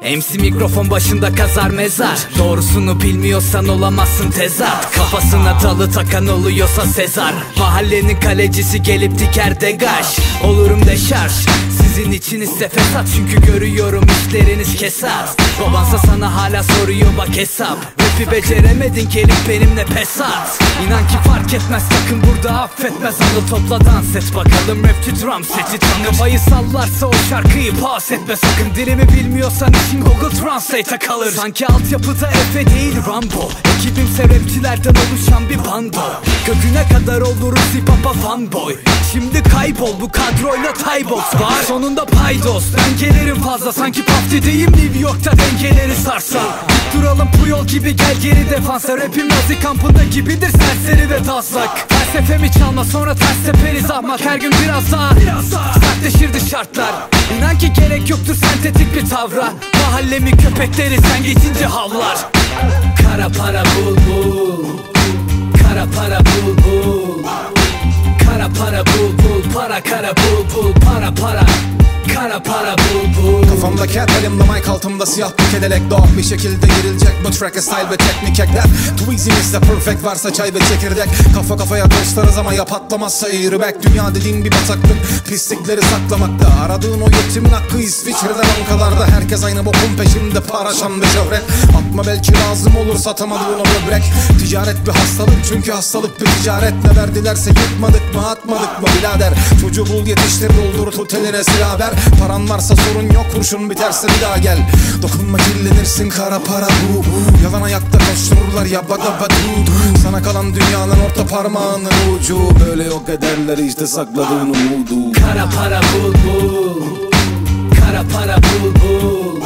MC mikrofon başında kazar mezar. Doğrusunu bilmiyorsan olamazsın tezat Kafasına dalı takan oluyorsa Sezar. Mahallenin kalecisi gelip diker degaj Olurum deşarj sizin içiniz fesat. Çünkü görüyorum işleriniz kesat. Babansa sana hala soruyor bak hesap. Rapi beceremedin gelip benimle pes at İnan ki fark etmez sakın burada affetmez. Anıl topla dans et bakalım rapçi drum seti. Tanır Kafayı sallarsa o şarkıyı pas etme. Sakın Dilimi bilmiyorsan için Google Translate'a kalır. Sanki altyapıda Efe değil Rambo. Ekibimse rapçilerden oluşan bir bando. Göküne kadar oluruz hip hop'a fanboy. Şimdi kaybol bu kadroyla Taybox var Sonunda paydos. Ben gelirim fazla sanki Puff Daddy'yim New York'ta dengeleri sarsan Duralım Puyol gibi gel geri defansa. Rapim nazi kampında gibidir serseri ve taslak. Felsefemi çalma sonra ters teperiz ahmak Her gün biraz daha, biraz daha sertleşirdi şartlar. İnan ki gerek yoktur sentetik bir tavra. Mahallemi köpekleri sen geçince havlar. Kara para bul bul. Kara para bul bul. Kara para bul bul. Para kara bul bul. Para para Kara para bul bul Kafamda cat elimde mic altımda siyah bir kedelek Doğal bir şekilde girilecek bu track'e style ve teknik ekler. Tweezimizde perfect varsa çay ve çekirdek. Kafa kafaya dostlarız ama ya patlamazsa airbag Dünya dediğin bir bataklık pislikleri saklamakta. Aradığın o yetimin hakkı İsviçre'de bankalarda. Herkes aynı bokun peşinde para şan ve şöhret Atma belki lazım olur satamadığın o böbrek. Ticaret bir hastalık çünkü hastalık bir ticaret. Ne verdilerse yutmadık mı atmadık mı birader? Çocuğu bul yetiştir doldur tut eline silah ver. Paran varsa sorun yok kurşun biterse bir daha gel. Dokunma kirlenirsin kara para bu. Yalan ayakta koştururlar ya bada badu Sana kalan dünyanın orta parmağının ucu. Böyle yok ederler işte sakladığın umudu. Kara para bul bul. Kara para bul bul.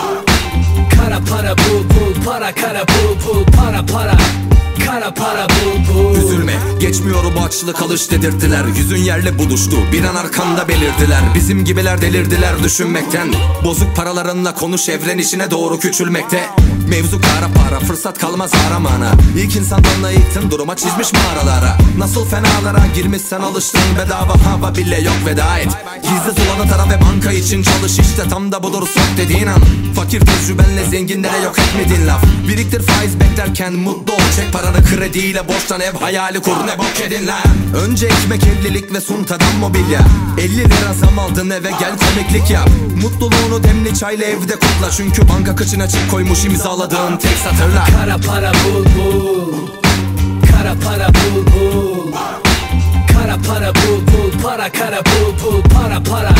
Kara para bul bul. Para kara bul bul. Para para. Kara para bul bul. Üzülme geçmiyor bu açlı kalış dedirttiler Yüzün yerle buluştu bir an arkanda belirdiler. Bizim gibiler delirdiler düşünmekten. Bozuk paralarınla konuş evren içine doğru küçülmekte. Mevzu kara para fırsat kalmaz aramana. İlk insandan yıktın duruma çizmiş mağaralara. Nasıl fenalara girmişsen alıştın bedava hava bile yok veda et. Gizli sulanı tara ve banka için çalış işte tam da budur sok dediğin an. Fakir tecrübenle zenginlere yok etmedin laf. Biriktir faiz beklerken mutlu ol çek paranı krediyle borçtan ev hayali kur ne bok edin lan Önce ekmek evlilik ve suntadan mobilya. 50 lira zam aldın eve gel komiklik yap. Mutluluğunu demli çayla evde kutla. Çünkü banka kıçına çip koymuş imzaladığın tek satırla Kara para bul bul. Kara para bul bul. Kara para bul bul. Para kara bul bul. Para para.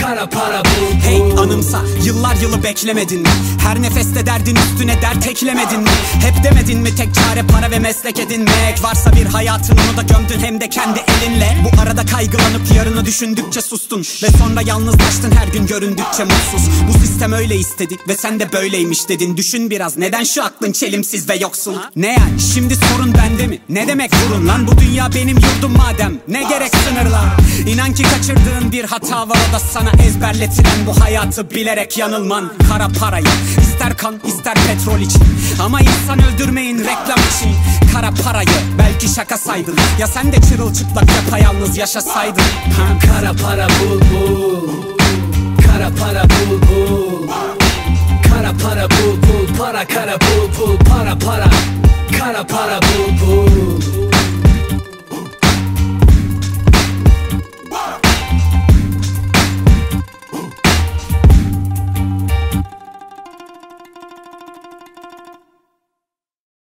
Kara para bul Hey anımsa yıllar yılı beklemedin mi? Her nefeste derdin üstüne dert eklemedin mi? Hep demedin mi tek çare para ve meslek edinmek? Varsa bir hayatın onu da gömdün hem de kendi elinle. Bu arada kaygılanıp yarını düşündükçe sustun. Ve sonra yalnızlaştın her gün göründükçe mutsuz. Bu sistem öyle istedik ve sen de böyleymiş dedin. Düşün biraz neden şu aklın çelimsiz ve yoksul Ne yani şimdi sorun bende mi? Ne demek vurun lan? Bu dünya benim yurdum madem. Ne gerek sınırlar İnan ki kaçırdığın bir hata var o da sana ezberletilen bu hayatı bilerek yanılman. Kara parayı ister kan ister petrol için. Ama insan öldürmeyin reklam için. Kara parayı belki şaka saydın. Ya sen de çırılçıplak yapayalnız yaşasaydın. Ha? Kara para bul bul. Kara para bul bul. Kara para bul bul. Para kara bul bul. Para para. Kara para